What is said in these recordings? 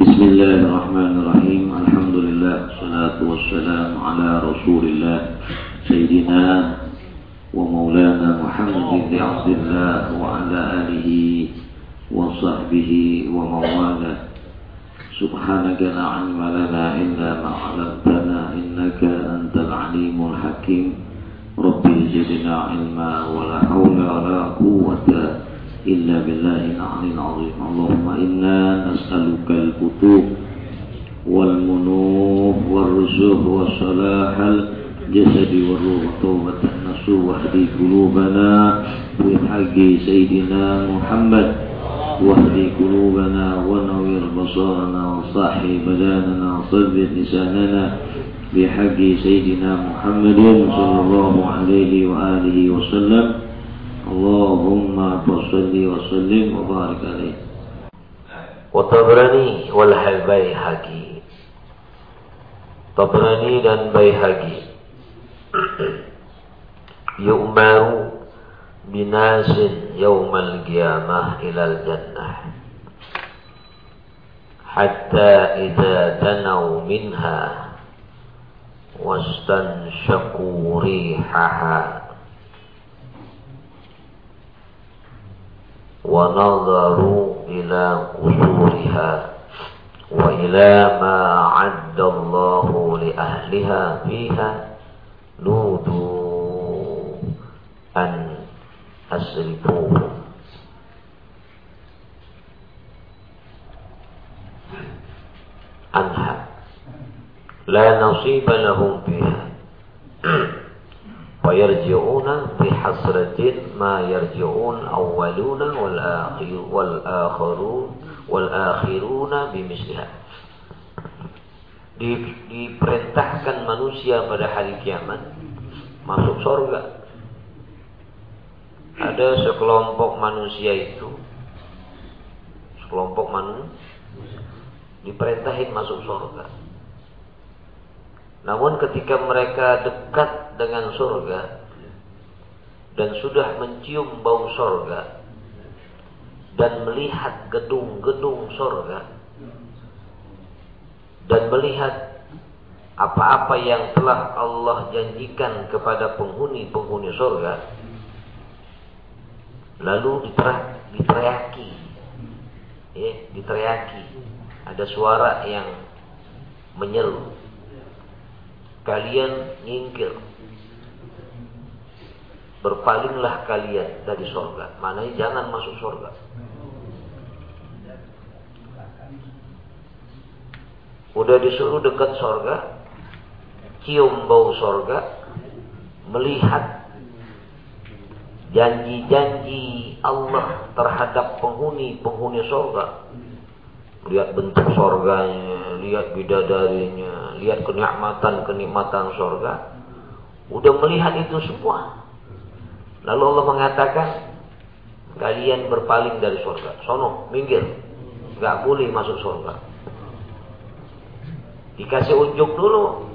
بسم الله الرحمن الرحيم الحمد لله والصلاة والسلام على رسول الله سيدنا ومولانا محمد بن عبد الله وعلى آله وصحبه ومن والاه سبحانك لا علم لنا إلا ما علمتنا إنك أنت العليم الحكيم ربي زدنا علما ولا حول ولا قوة إلا بالله العلي العظيم. اللهم إنا نسألك الفتوح والمنوح والرزق والصلاح الجسد والروح توبة النصوح واهدي قلوبنا بحق سيدنا محمد واهدي قلوبنا ونوّر بصارنا وصحي بداننا وصدق لساننا بحق سيدنا محمد صلى الله عليه وآله وسلم. اللهم صل وسلم وبارك عليه. وطبراني والبيهقي طبراني dan Baihaqi يؤمر بناس يوم القيامة إلى الجنة. حتى إذا دنوا منها واستنشقوا ريحها. ونظروا إلى قصورها وإلى ما أعد الله لأهلها فيها. نودوا أن أسرفوهم عنها لا نصيب لهم فيها. ويرجعون بحسرة ما يرجعون أولون والآخر والآخرون والآخرون بمثلها diperintahkan manusia pada hari kiamat masuk surga ada sekelompok manusia itu sekelompok manusia diperintahin masuk surga namun ketika mereka dekat dengan surga dan sudah mencium bau surga dan melihat gedung-gedung surga dan melihat apa-apa yang telah Allah janjikan kepada penghuni-penghuni surga lalu diteriaki ya, diteriaki. Ada suara yang menyeru kalian nyingkir. Berpalinglah kalian dari sorga. Mana jangan masuk sorga. Udah disuruh dekat sorga, cium bau sorga, melihat janji-janji Allah terhadap penghuni-penghuni sorga. Lihat bentuk sorganya, lihat bidadarinya, lihat kenikmatan-kenikmatan surga, udah melihat itu semua. Lalu Allah mengatakan, kalian berpaling dari surga. Sono, minggir. Gak boleh masuk surga. Dikasih unjuk dulu.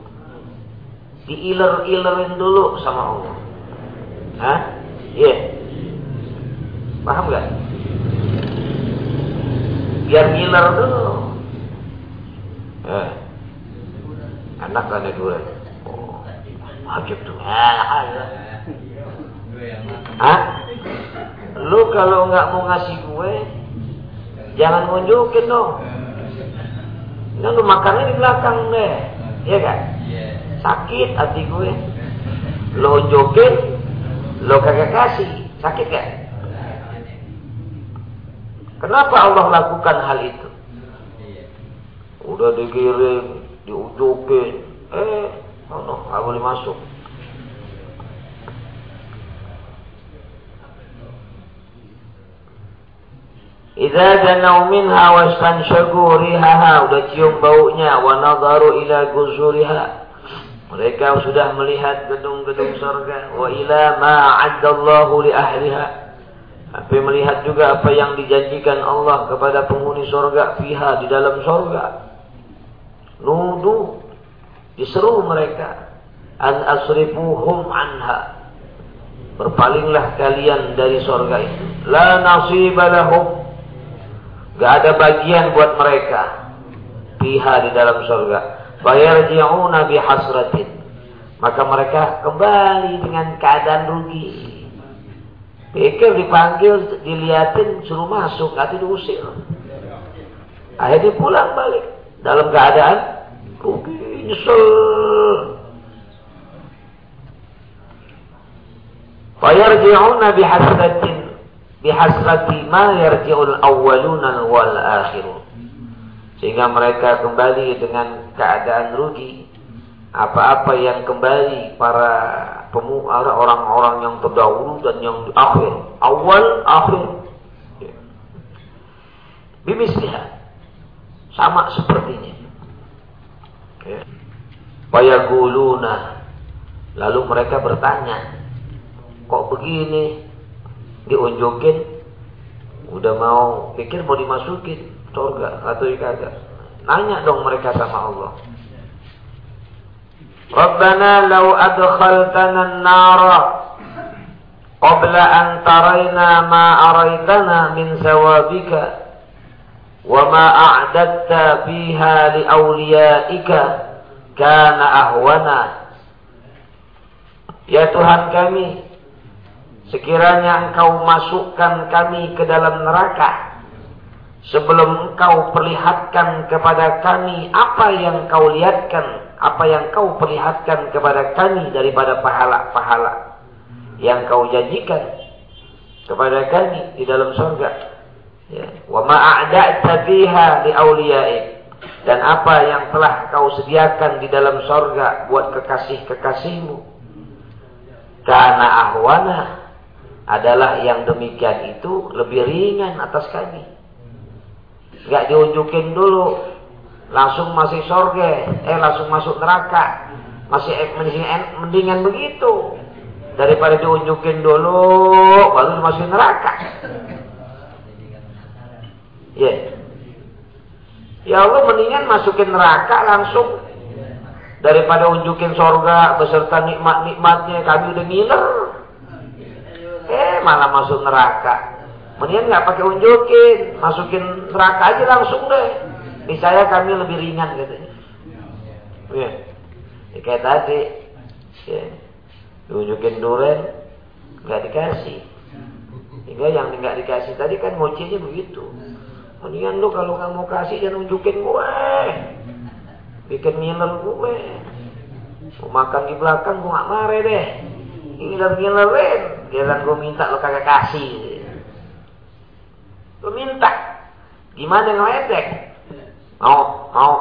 Diiler-ilerin dulu sama Allah. Hah? Iya. Yeah. Paham gak? Biar ngiler dulu. Eh anak kan dua. Oh wajib tuh. Ah, Hah? lu kalau nggak mau ngasih gue jangan nunjukin dong. Ini lu makannya di belakang deh. Iya kan? Sakit hati gue. Lo unjukin lo kagak kasih. Sakit gak kenapa Allah lakukan hal itu? Udah digiring diujukin eh no, nggak boleh masuk. Idza danau minha wastanshagu rihaha. Udah cium baunya. Wa nadharu ila guzuriha. Mereka sudah melihat gedung-gedung surga wa ila ma li ahliha tapi melihat juga apa yang dijanjikan Allah kepada penghuni surga fiha di dalam surga nudu diseru mereka an asrifuhum anha berpalinglah kalian dari sorga itu la nasiba lahum gak ada bagian buat mereka fiha di dalam surga. Fayarji'una bihasratin. Maka mereka kembali dengan keadaan rugi. Pikir dipanggil, diliatin, suruh masuk, nanti diusir. Akhirnya pulang balik dalam keadaan rugi, nyesel. Fayarji'una bihasratin bihasrati ma yarji'ul awwaluna wal akhirun. Sehingga mereka kembali dengan keadaan rugi. Apa-apa yang kembali para pemuara orang-orang yang terdahulu dan yang akhir. Awal, akhir. Bimisliha. Sama sepertinya. Ya. Lalu mereka bertanya, kok begini? diunjukin udah mau pikir mau dimasukin surga atau kagak nanya dong mereka sama Allah Rabbana law adkhaltana an-nara qabla an tarayna ma araitana min sawabika wa ma a'dadta fiha li awliyaika kana ahwana. Ya Tuhan kami Sekiranya engkau masukkan kami ke dalam neraka sebelum engkau perlihatkan kepada kami apa yang kau lihatkan, apa yang kau perlihatkan kepada kami daripada pahala-pahala yang kau janjikan kepada kami di dalam surga. Ya. Wa ma a'da'ta fiha li awliya'ik dan apa yang telah kau sediakan di dalam surga buat kekasih-kekasihmu. Karena ahwana adalah yang demikian itu lebih ringan atas kami. Gak diunjukin dulu, langsung masih sorge, eh langsung masuk neraka. Masih mendingan begitu. Daripada diunjukin dulu, baru masuk neraka. Ya. Yeah. Ya Allah mendingan masukin neraka langsung daripada unjukin sorga beserta nikmat-nikmatnya kami udah ngiler eh malah masuk neraka. Mendingan nggak pakai unjukin, masukin neraka aja langsung deh. Misalnya kami lebih ringan katanya. Ya. ya kayak tadi, ya. diunjukin duren, nggak dikasih. Hingga yang nggak dikasih tadi kan ngocinya begitu. Mendingan lu kalau nggak mau kasih jangan unjukin gue. Bikin ngiler gue. Mau makan di belakang gue nggak marah deh. Ngiler-ngilerin. Giliran gue minta lo kagak kasih. Lo minta. Gimana ngeledek? Mau, mau,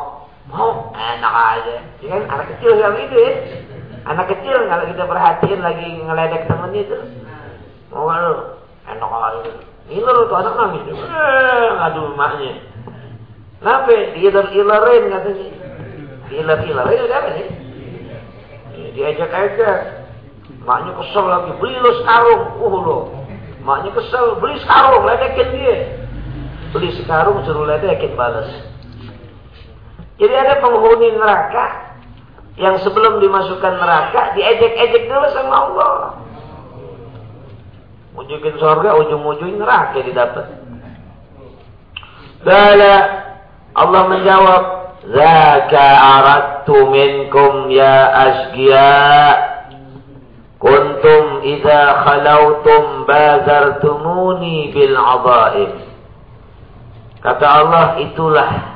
mau. Enak aja. Ya kan anak kecil yang itu ya. Anak kecil kalau kita perhatiin lagi ngeledek temen itu. Mau lo. Enak aja. Ngiler tuh anak nangis. Eh, aduh maknya. Kenapa? Diiler-ilerin katanya. Diiler-ilerin udah apa sih? Diajak-ajak. Maknya kesel lagi, beli lo sekarung. Uh lo. Maknya kesel, beli sekarung, ledekin dia. Beli sekarung, suruh ledekin balas. Jadi ada penghuni neraka yang sebelum dimasukkan neraka diejek-ejek dulu sama Allah. Ujungin surga, ujung-ujung neraka didapat. Bala Allah menjawab, Zaka aradtu minkum ya asgiya Kuntum idza khalautum bazartumuni bil azaim. Kata Allah itulah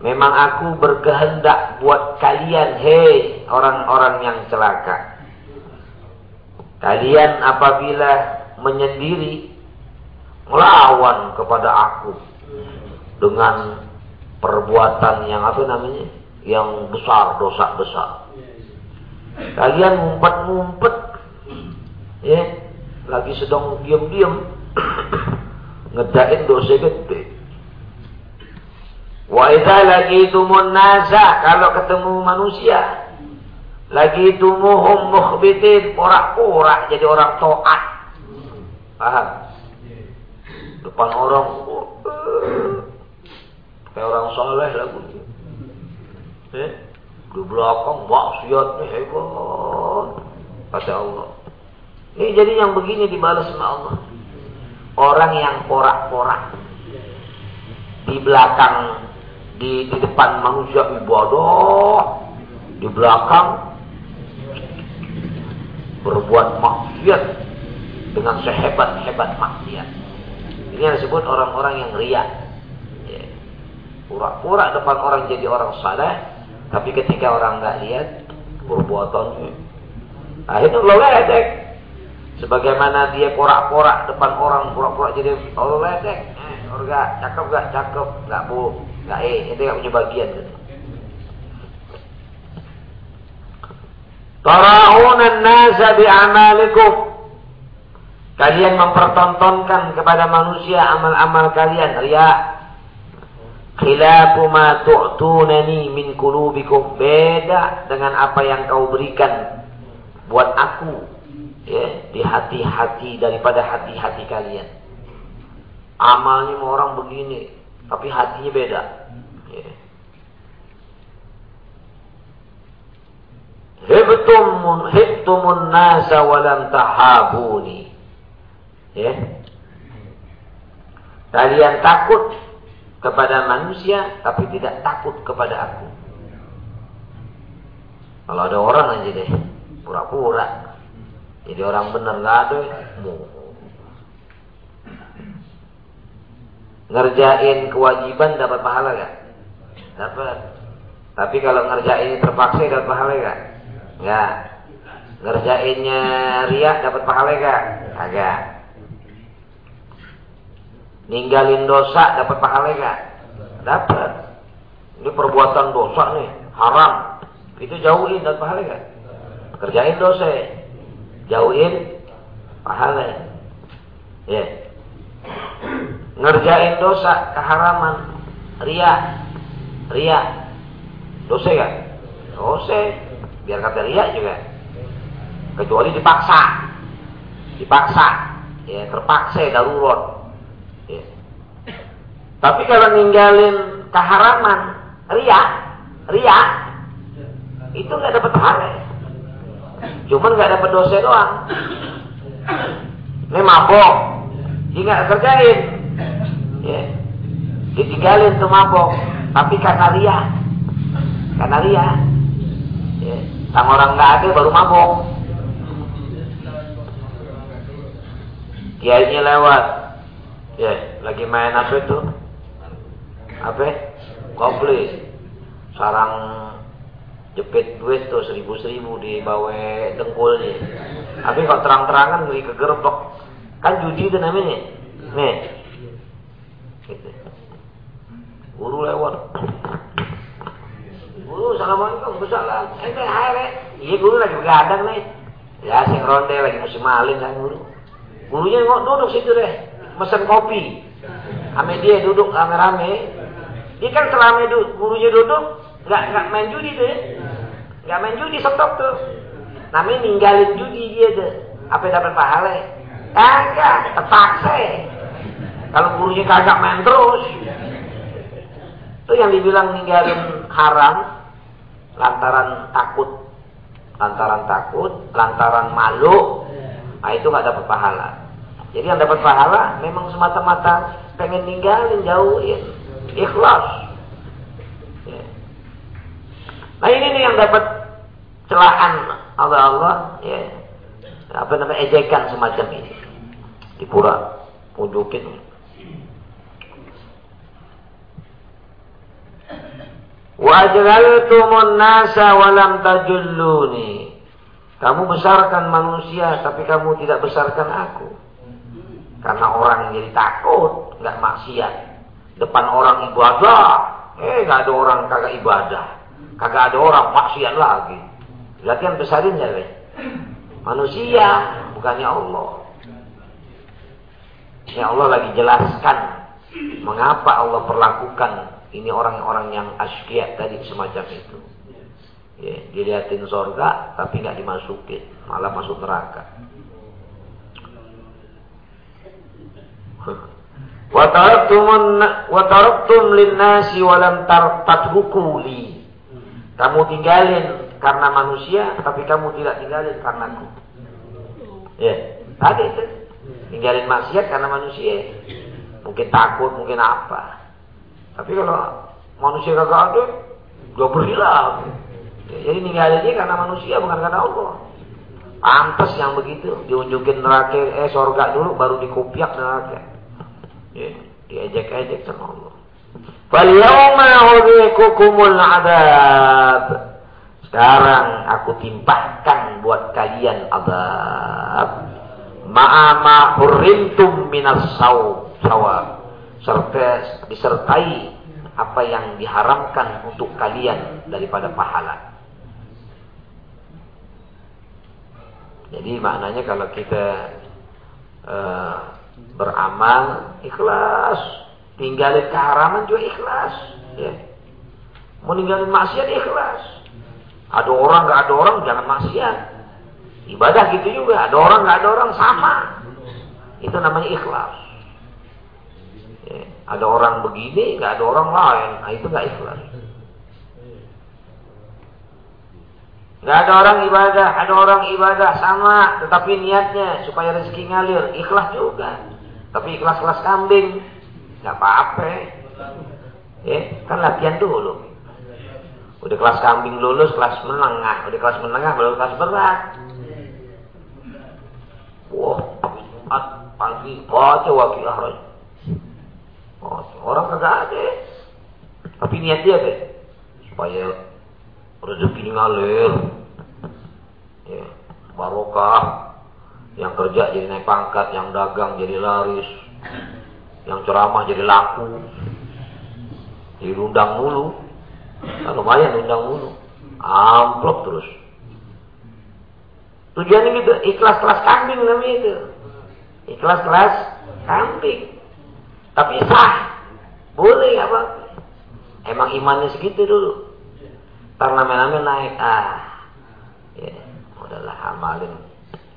memang aku berkehendak buat kalian hei orang-orang yang celaka. Kalian apabila menyendiri melawan kepada aku dengan perbuatan yang apa namanya? yang besar, dosa besar. Kalian ngumpet-ngumpet. Ya. Lagi sedang diam-diam. Ngedain dosa gede. Wa idza laqitumun nasa kalau ketemu manusia lagi tumuhum mukhbitin porak-porak jadi orang toat. Paham? Depan orang kayak orang soleh lagu. Eh? Di belakang maksiatnya hebat. Kata Allah. Ini jadi yang begini dibalas sama Allah. Orang yang porak-porak. Di belakang di, di depan manusia ibadah, di belakang berbuat maksiat dengan sehebat-hebat maksiat. Ini yang disebut orang-orang yang riak. Ya. Pura-pura depan orang jadi orang saleh, tapi ketika orang nggak lihat perbuatannya, akhirnya lo ledek. Sebagaimana dia porak-porak depan orang, pura-pura jadi orang ledek. Eh, orang gak cakep gak cakep, gak bu, gak eh, itu gak punya bagian. Tara'unan nasa bi'amalikum. Kalian mempertontonkan kepada manusia amal-amal kalian. Ria. Khilafu ma tu'tunani min kulubikum. Beda dengan apa yang kau berikan buat aku. Ya, di hati-hati daripada hati-hati kalian. Amalnya orang begini. Tapi hatinya beda. Ya. Hibtum hibtumun nasa walam tahabuni. Ya. Kalian takut kepada manusia tapi tidak takut kepada aku. Kalau ada orang aja deh, pura-pura. Jadi orang benar nggak ada. Ngerjain kewajiban dapat pahala gak? Dapat. Tapi kalau ngerjain terpaksa dapat pahala gak? Enggak. Ngerjainnya riak dapat pahala enggak? Agak. Ninggalin dosa dapat pahala enggak? Dapat. Ini perbuatan dosa nih, haram. Itu jauhin dapat pahala enggak? Kerjain dosa. Jauhin pahala. Ya. Yeah. Ngerjain dosa, keharaman, riak. Riak. Dosa enggak? Dosa biar kata lihat juga. Kecuali dipaksa. Dipaksa. Ya terpaksa darurat. Ya. tapi kalau ninggalin keharaman ria ria itu nggak dapat pahala. Cuman nggak dapat dosa doang. Ini mabok. Dia nggak kerjain ya ditinggalin tuh mabok tapi karena ria karena ria ya sama orang nggak ada baru mabok. Kiainya lewat. Ya, lagi main apa itu? Apa? Kopli. Sarang jepit duit tuh seribu-seribu di bawah dengkulnya. Tapi kok terang-terangan ke kegerbek. Kan judi itu namanya. Nih. Gitu. Guru lewat. Guru assalamualaikum, salam. Ente hari. Iya guru lagi begadang nih. Ya sing ronde lagi musim malin kan guru. Gurunya mau duduk situ deh, mesen kopi. Ame dia duduk rame-rame. Dia kan selama duduk, gurunya duduk, nggak nggak main judi tuh, nggak main judi stop tuh. Namanya ninggalin judi dia tuh. Apa yang dapat pahala? Kagak, terpaksa. Kalau gurunya kagak main terus, itu yang dibilang ninggalin haram, lantaran takut, lantaran takut, lantaran malu, nah itu nggak dapat pahala. Jadi yang dapat pahala memang semata-mata pengen ninggalin jauhin, ikhlas. Ya. Nah ini nih yang dapat celahan Allah Allah, ya apa namanya ejekan semacam ini, dipura, pujukin. Wajlaltumun nasa walam tajulluni. Kamu besarkan manusia tapi kamu tidak besarkan aku. Karena orang yang jadi takut, nggak maksiat. Depan orang ibadah, eh nggak ada orang kagak ibadah. Kagak ada orang maksiat lagi. Berarti yang besarin ya, Manusia, bukannya Allah. Ya Allah lagi jelaskan mengapa Allah perlakukan ini orang-orang yang askia tadi semacam itu. Ya, dilihatin sorga tapi nggak dimasukin, malah masuk neraka. Wataraktum linnasi walam tatruku li. Kamu tinggalin karena manusia, tapi kamu tidak tinggalin karena aku. Ya, tadi itu. Tinggalin maksiat karena manusia. Mungkin takut, mungkin apa. Tapi kalau manusia kagak ada, dia berilah. Ya, jadi ninggalin dia karena manusia bukan karena Allah. Pantas yang begitu, diunjukin neraka, eh sorga dulu, baru dikupiak neraka. Ya, diejek-ejek sama Allah. Falyawma udhikukumul adab. Sekarang aku timpahkan buat kalian adab. Ma'ama hurrintum minas saw, sawab. Serta disertai apa yang diharamkan untuk kalian daripada pahala. Jadi maknanya kalau kita uh, beramal ikhlas, tinggalin keharaman juga ikhlas, ya. Mau maksiat ikhlas. Ada orang nggak ada orang jangan maksiat. Ibadah gitu juga, ada orang nggak ada orang sama. Itu namanya ikhlas. Ada orang begini, nggak ada orang lain, nah, itu nggak ikhlas. Gak ada orang ibadah, ada orang ibadah sama, tetapi niatnya supaya rezeki ngalir, ikhlas juga. Tapi ikhlas-ikhlas kambing, gak apa-apa. Ya, kan latihan dulu. Udah kelas kambing lulus, kelas menengah. Udah kelas menengah, baru kelas berat. Wah, Jumat pagi baca wakil Orang kagak ada. Tapi niat dia deh. Supaya rezeki ngalir. Ya, barokah. Yang kerja jadi naik pangkat yang dagang jadi laris. Yang ceramah jadi laku. Jadi undang mulu. Nah, lumayan undang mulu. Amplop terus. Tujuannya gitu ikhlas kelas kambing namanya itu. Ikhlas kelas kambing tapi sah. Boleh apa? Emang imannya segitu dulu. Karena lama naik. Ah. Ya udahlah amalin.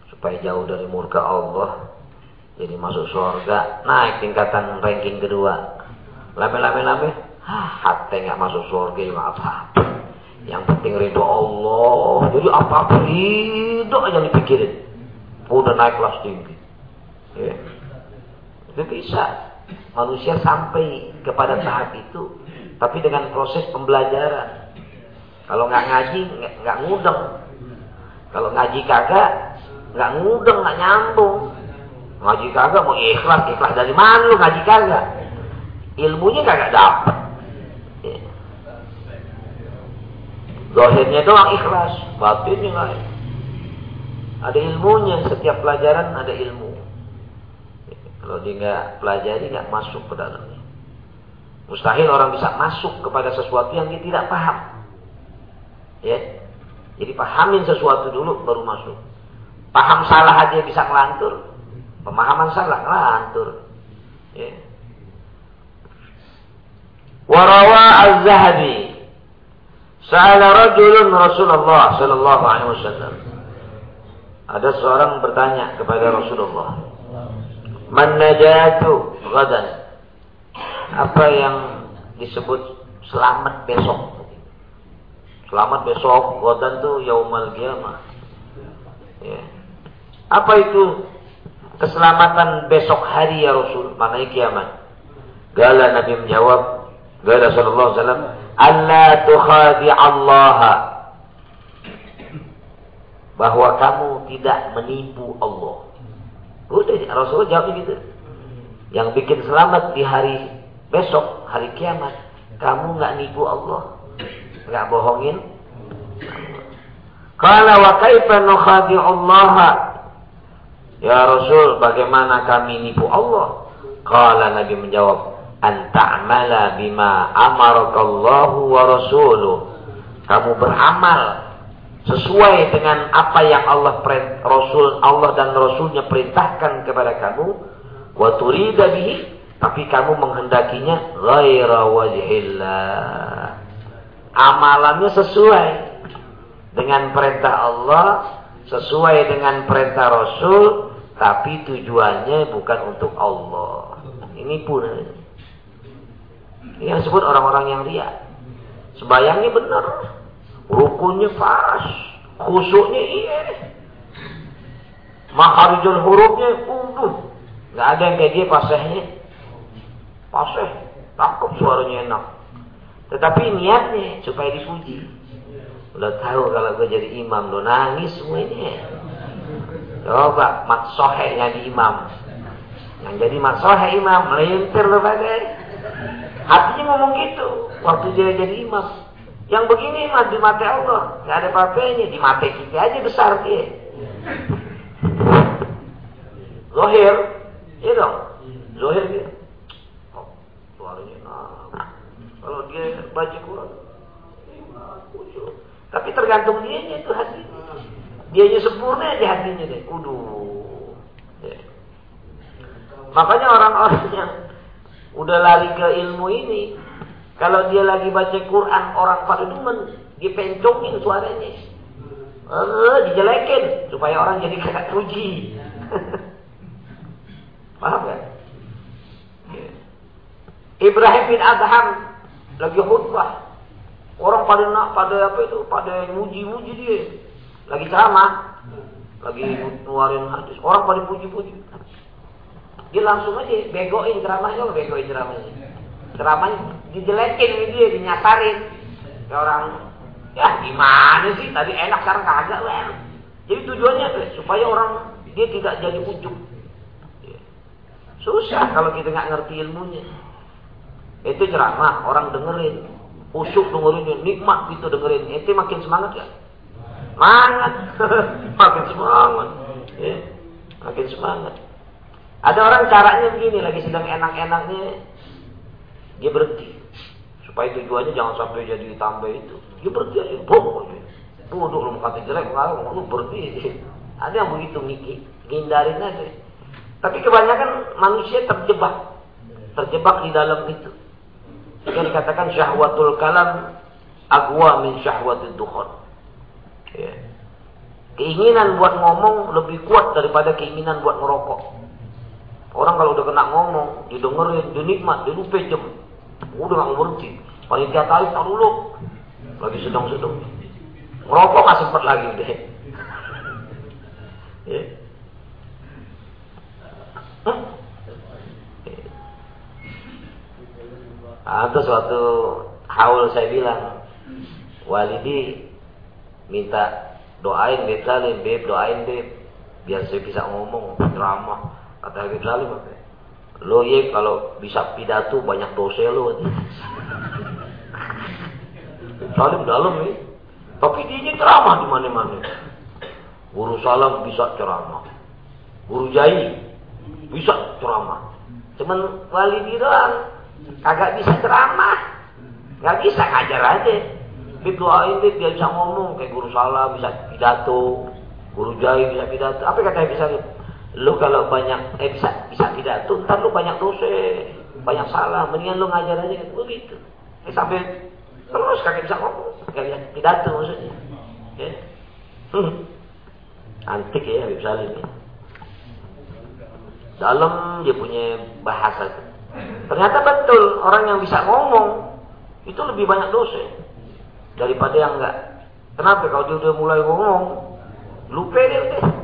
Supaya jauh dari murka Allah. Jadi masuk surga. Naik tingkatan ranking kedua. Lame-lame-lame ah hati nggak masuk surga juga apa yang penting ridho Allah. Jadi apa-apa ridho aja dipikirin. Udah naik kelas tinggi. Ya. itu bisa manusia sampai kepada tahap itu tapi dengan proses pembelajaran kalau nggak ngaji, nggak ngudeng. Kalau ngaji kagak, nggak ngudeng, nggak nyambung. Ngaji kagak mau ikhlas, ikhlas dari mana lu ngaji kagak? Ilmunya kagak dapet. Ya. Dohirnya doang ikhlas, batinnya lain. Ada ilmunya, setiap pelajaran ada ilmu. Kalau dia nggak pelajari, nggak masuk ke dalamnya. Mustahil orang bisa masuk kepada sesuatu yang dia tidak paham. Ya. Jadi pahamin sesuatu dulu baru masuk. Paham salah aja bisa ngelantur. Pemahaman salah ngelantur. Ya. Warawa az-Zahabi Sa'ala rajulun Rasulullah sallallahu alaihi wasallam. Ada seorang bertanya kepada Rasulullah, "Man najatu ghadan?" Apa yang disebut selamat besok? Selamat besok, godan tuh yaumal kiamah. Ya. Apa itu keselamatan besok hari ya Rasul? Maknanya kiamat. Gala Nabi menjawab, Gala sallallahu alaihi wasallam, "Allah tukhadi Allah." Bahwa kamu tidak menipu Allah. Udah Rasulullah jawab gitu. Yang bikin selamat di hari besok, hari kiamat, kamu nggak nipu Allah. Nggak bohongin. Kalau wa kaifa Allah Ya Rasul bagaimana kami nipu Allah? Kala Nabi menjawab Anta'amala bima amarakallahu wa rasuluh. Kamu beramal sesuai dengan apa yang Allah Rasul Allah dan Rasulnya perintahkan kepada kamu wa turida bihi tapi kamu menghendakinya ghaira wajhillah amalannya sesuai dengan perintah Allah, sesuai dengan perintah Rasul, tapi tujuannya bukan untuk Allah. Ini pun ini yang disebut orang-orang yang ria. Sebayangnya benar, rukunnya pas, khusyuknya iya. Makharijul hurufnya uduh. Gak ada yang kayak dia pasehnya. Paseh, takut suaranya enak. Tetapi niatnya supaya dipuji. Udah tahu kalau gue jadi imam, lo nangis semuanya. Coba mat soheknya di imam. Yang jadi mat sohek imam, melintir lo pada. Hatinya ngomong gitu. Waktu dia jadi imam. Yang begini mah di mata Allah. Gak ada apa-apanya. Di mata kita aja besar dia. Zohir. Iya dong. Zohir dia. Oh, suaranya nah. Kalau dia baca Quran. Tapi tergantung dia itu hati. Dia sempurna di hatinya deh. Uduh. Ya. Makanya orang-orang yang udah lari ke ilmu ini, kalau dia lagi baca Quran orang pada demen, dipencongin suaranya. Eh, dijelekin supaya orang jadi kakak puji. Paham? Ya? Ibrahim bin Adham lagi khutbah. Orang pada nak pada apa itu pada muji-muji dia. Lagi ceramah. Lagi ngeluarin hadis. Orang pada puji-puji. Dia langsung aja begoin ceramahnya, begoin ceramahnya. Ceramahnya dijelekin ini dia, dinyasarin. Ke orang, ya gimana sih tadi enak sekarang kagak lah. Jadi tujuannya supaya orang dia tidak jadi ujung. Susah kalau kita nggak ngerti ilmunya. Itu ceramah, orang dengerin. Usuk dengerin, nikmat gitu dengerin. Itu makin semangat ya? Semangat. makin semangat. Ya. Makin semangat. Ada orang caranya begini, lagi sedang enak-enaknya, dia berhenti. Supaya tujuannya jangan sampai jadi tambah itu. Dia berhenti aja, boh. Duduk lu kata jelek, lu berhenti. Ada yang begitu, hindarin aja. Tapi kebanyakan manusia terjebak. Terjebak di dalam itu. Yang dikatakan syahwatul kalam agwa min syahwatul dukhon. Ya. Keinginan buat ngomong lebih kuat daripada keinginan buat merokok. Orang kalau udah kena ngomong, didengerin, dinikmat, dia lupa jam. Udah gak berhenti. Panitia tarik tak dulu. Lagi sedang-sedang. Merokok gak sempat lagi deh. ya. Ada suatu haul saya bilang, walidi minta doain Beb Salim, Beb doain Beb, biar saya bisa ngomong drama. Kata Beb Salim, lo ye kalau bisa pidato banyak dosa lo. Salim dalam nih, tapi dia ini ceramah di mana-mana. Guru Salam bisa ceramah, Guru Jai bisa ceramah. Cuman walidi doang Kagak bisa ceramah. Gak bisa ngajar aja. Didoain deh dia bisa ngomong kayak guru salah bisa pidato, guru jahil bisa pidato. Apa kata bisa lu kalau banyak eh bisa bisa pidato, ntar lu banyak dosa, banyak salah. Mendingan lu ngajar aja kan begitu. Eh sampai terus kagak bisa ngomong, kagak bisa pidato maksudnya. Ya. Hmm. Antik ya Habib Salim ya. Dalam dia punya bahasa Ternyata betul orang yang bisa ngomong itu lebih banyak dosa daripada yang enggak. Kenapa? Kalau dia udah mulai ngomong, lupa dia udah.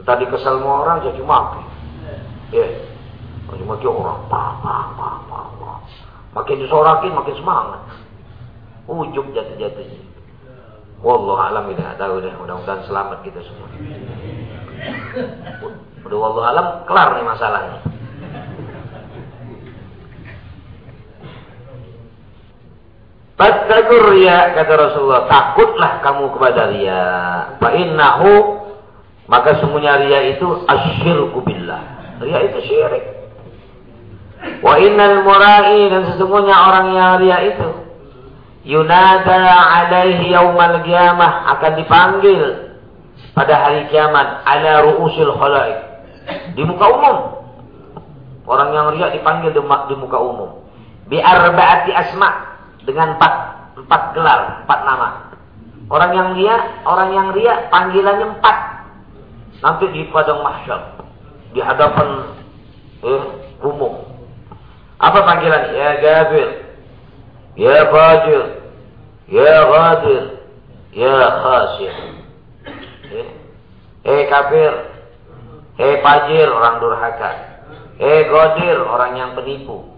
Entah dikesal sama orang jadi mati. Ya, yeah. mati orang. Pa, pa, pa, pa, pa. Makin disorakin makin semangat. Ujung jatuh-jatuhnya. Wallah alam tidak tahu deh. Mudah-mudahan selamat kita semua. Udah wallah alam kelar nih masalahnya. Fattakur ria kata Rasulullah, takutlah kamu kepada ria. Fa innahu maka semuanya ria itu asyirku billah. Ria itu syirik. Wa innal murai dan sesungguhnya orang yang ria itu yunada alaihi yaumal qiyamah akan dipanggil pada hari kiamat ala ruusil khalaik di muka umum. Orang yang ria dipanggil di muka umum. Bi arba'ati asma' dengan empat empat gelar, empat nama. Orang yang ria, orang yang ria panggilannya empat. Nanti di padang mahsyar, di hadapan eh, umum. Apa panggilan? Ya Gafir, ya Fajir, ya Ghadir, ya Khasir. Eh, eh kafir, eh fajir orang durhaka, eh Ghadir orang yang penipu,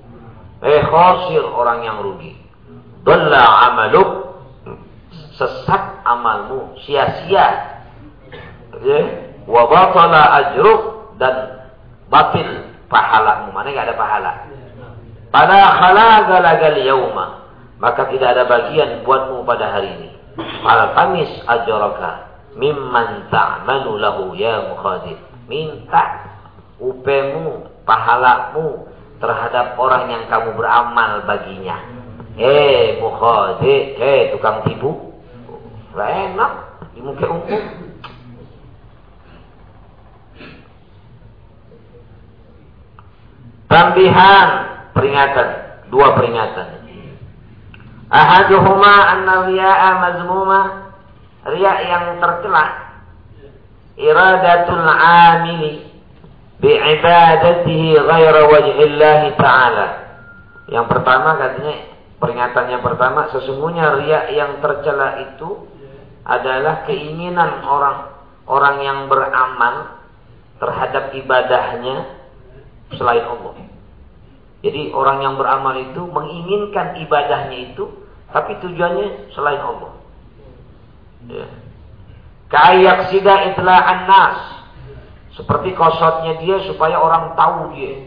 eh Khasir orang yang rugi. Dalla amaluk sesat amalmu, sia-sia. Ya, wa batala dan batil pahalamu. Mana enggak ada pahala. Pada khalaqalagal yauma. Maka tidak ada bagian buatmu pada hari ini. Al tamis ajraka mimman ta'manu lahu ya mukhadir. Minta upemu, pahalamu terhadap orang yang kamu beramal baginya. Eh, mukhadi, eh tukang tipu. Gak enak di muka umum. Tambihan, peringatan, dua peringatan. Ahaduhuma anna riya'a mazmuma, riya' yang tercela. Iradatul amili bi'ibadatihi ghaira wajhillahi ta'ala. Yang pertama katanya peringatan yang pertama sesungguhnya riak yang tercela itu adalah keinginan orang orang yang beramal terhadap ibadahnya selain Allah. Jadi orang yang beramal itu menginginkan ibadahnya itu tapi tujuannya selain Allah. Ya. Kayak sida itla nas seperti kosotnya dia supaya orang tahu dia.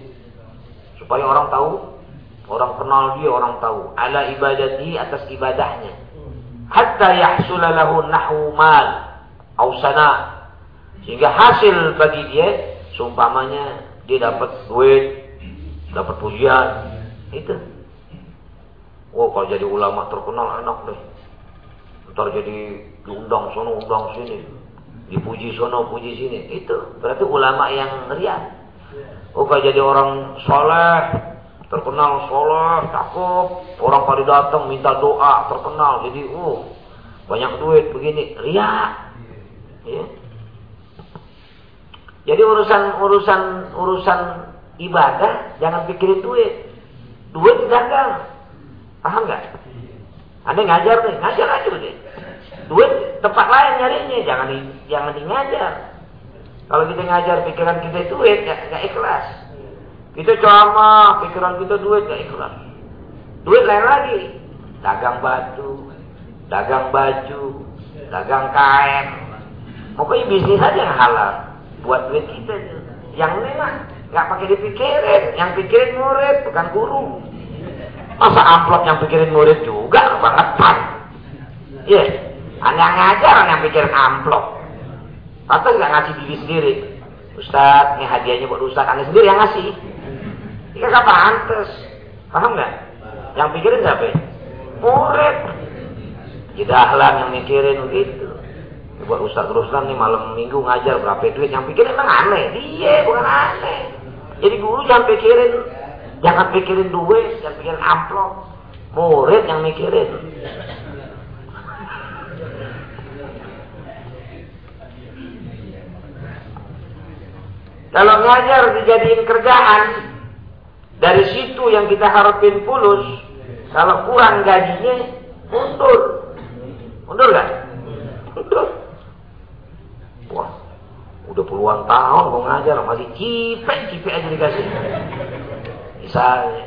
Supaya orang tahu, orang kenal dia, orang tahu. Ala ibadati atas ibadahnya. Hatta yahsula lahu nahu mal ausana. Sehingga hasil bagi dia, seumpamanya dia dapat duit, dapat pujian. Itu. Oh kalau jadi ulama terkenal enak deh. Ntar jadi diundang sono, undang sini. Dipuji sono puji sini. Itu. Berarti ulama yang riak oh kalau jadi orang soleh terkenal soleh cakep orang pada datang minta doa terkenal. Jadi uh banyak duit begini. Riak. Ya jadi urusan urusan urusan ibadah jangan pikirin duit. Duit dagang paham nggak? Anda ngajar nih ngajar aja deh duit tempat lain nyarinya jangan di, jangan di ngajar. Kalau kita ngajar pikiran kita duit gak, gak ikhlas. Kita cuma pikiran kita duit gak ikhlas. Duit lain lagi. Dagang batu dagang baju dagang kain. Pokoknya bisnis aja yang halal. Buat duit kita yang lain nggak pakai dipikirin yang pikirin murid bukan guru masa amplop yang pikirin murid juga kebangetan iya yeah. Hanya ngajar yang pikirin amplop. Atau nggak ngasih diri sendiri. Ustaz, ini hadiahnya buat Ustaz. Anda sendiri yang ngasih. Ini kan pantes. Paham nggak? Yang pikirin siapa? Murid. Tidak ahlan yang mikirin begitu. Buat Ustaz terus kan nih malam minggu ngajar berapa duit. Yang pikirin emang aneh. Iya, bukan aneh. Jadi guru jangan pikirin. Jangan pikirin duit, jangan pikirin amplop. Murid yang mikirin. Kalau ngajar dijadiin kerjaan, dari situ yang kita harapin pulus, kalau kurang gajinya, mundur. Mundur gak? Mundur. Wah, udah puluhan tahun mau ngajar, masih cipek-cipek aja dikasih. Misalnya,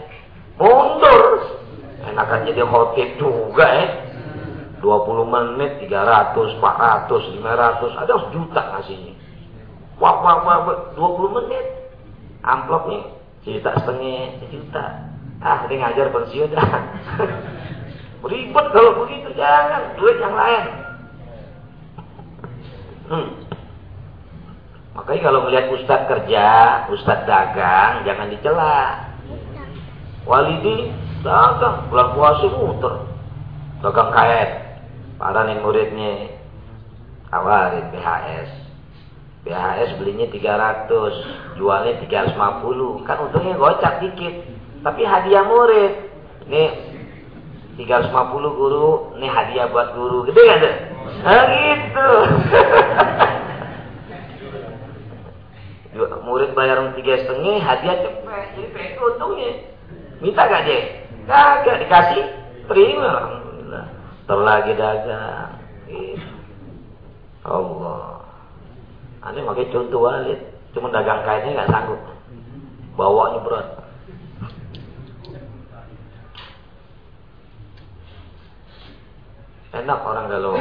mundur. Enakan jadi khotib juga ya. 20 menit, 300, 400, 500, ada sejuta ngasihnya. Wah, wah, wah, 20 menit. Amplopnya juta setengah, juta. Ah, dia ngajar pensiun dah. Ribet kalau begitu, jangan. Duit yang lain. Hmm. Makanya kalau melihat ustadz kerja, ustadz dagang, jangan dicela. Walidi dagang, bulan puasa muter. Dagang kaet. Para nih muridnya awarin BHS. BHS belinya 300, jualnya 350. Kan untungnya gocap dikit. Tapi hadiah murid. Nih 350 guru, nih hadiah buat guru. Gede kan tuh? Nah gitu. murid bayar tiga setengah, hadiah cepet. Jadi pengen untungnya. Minta gak dia? Kagak dikasih, terima. Terlagi dagang. Gitu. Allah. Ini pakai contoh walid. Cuma dagang kainnya nggak sanggup. Bawanya berat. Enak orang kalau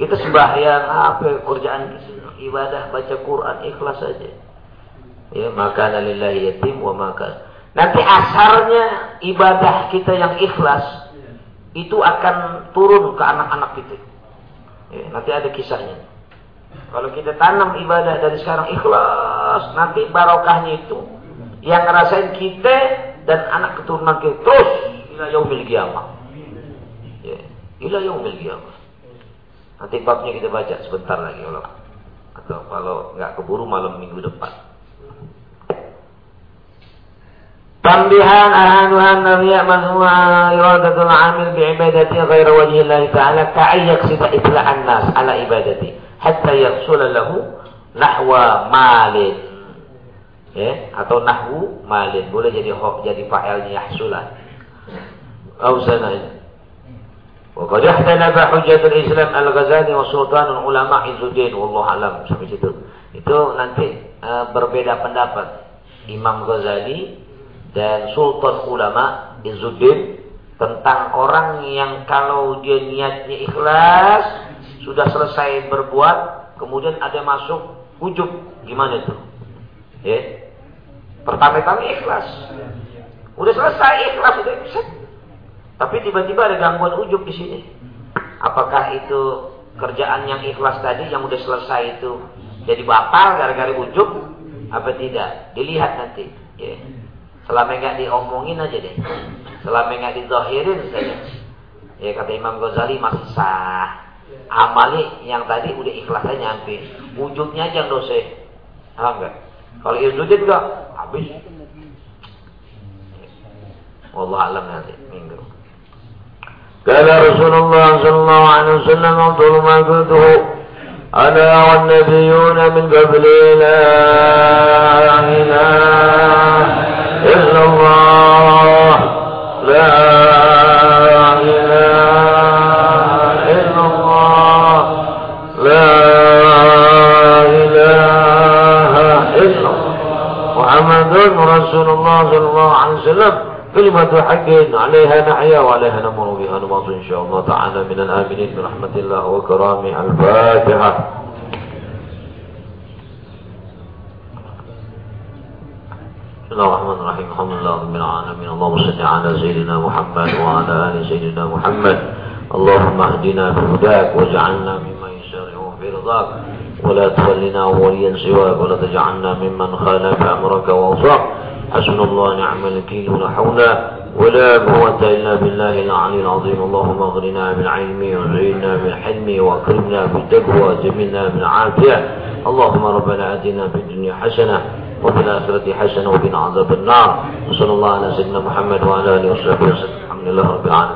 kita sembahyang apa kerjaan ibadah baca Quran ikhlas saja. Ya, maka lillahi yatim wa maka. Nanti asarnya ibadah kita yang ikhlas itu akan turun ke anak-anak kita. Ya, nanti ada kisahnya. Kalau kita tanam ibadah dari sekarang ikhlas, nanti barokahnya itu yang ngerasain kita dan anak keturunan kita terus ila yaumil qiyamah. Ya, ila yaumil qiyamah. Nanti babnya kita baca sebentar lagi kalau atau kalau nggak keburu malam minggu depan. Tambihan ahaduhan nabi mazmu'a iradatul amil bi ibadati ghaira wajhi Allah ta'ala ka'ayyak sida itla'an nas ala ibadati hatta yahsul lahu nahwa malin ya atau nahwu malin boleh jadi hok jadi fa'ilnya yahsulan au sana وقد احتلف حجة Islam Al-Ghazali wa Sultan Ulama Izzuddin wallahu alam sampai situ. Itu nanti uh, berbeda pendapat Imam Ghazali dan Sultan Ulama Izzuddin tentang orang yang kalau dia niatnya ikhlas sudah selesai berbuat kemudian ada masuk ujub gimana itu? Ya. Pertama-tama ikhlas. Udah selesai ikhlas sudah bisa tapi tiba-tiba ada gangguan ujub di sini. Apakah itu kerjaan yang ikhlas tadi yang udah selesai itu jadi batal gara-gara ujub? Apa tidak? Dilihat nanti. Ya. Selama nggak diomongin aja deh. Selama nggak dizahirin saja. Ya kata Imam Ghazali masih sah. Amali yang tadi udah ikhlas aja nyampe. Wujudnya aja dosa. Paham nggak? Kalau izudin enggak, habis. Allah alam nanti minggu. قال رسول الله صلى الله عليه وسلم أفضل ما قلته أنا والنبيون من قبل لا إله إلا الله. لا إله إلا الله. لا إله إلا الله. محمد رسول الله صلى الله عليه وسلم. كلمة حق عليها نحيا وعليها نمر بها نماط إن شاء الله تعالى من الآمنين برحمة الله وكرامه. الفاتحة. سيدنا محمد. اللهم اهدنا بهداك واجعلنا ممن يشرع في رضاك. ولا تولنا وليا سواك ولا تجعلنا ممن خالف أمرك وأوصاك. حسبنا الله نعم الوكيل ولا حول ولا قوة إلا بالله العلي العظيم. اللهم اغرنا بالعلم وزينا بالحلم وأكرمنا بالتقوى وجملنا بالعافية. اللهم ربنا آتنا في الدنيا حسنة وفي الآخرة حسنة وقنا عذاب النار. وصلى الله على سيدنا محمد وعلى آله وصحبه وسلم. الحمد لله رب العالمين.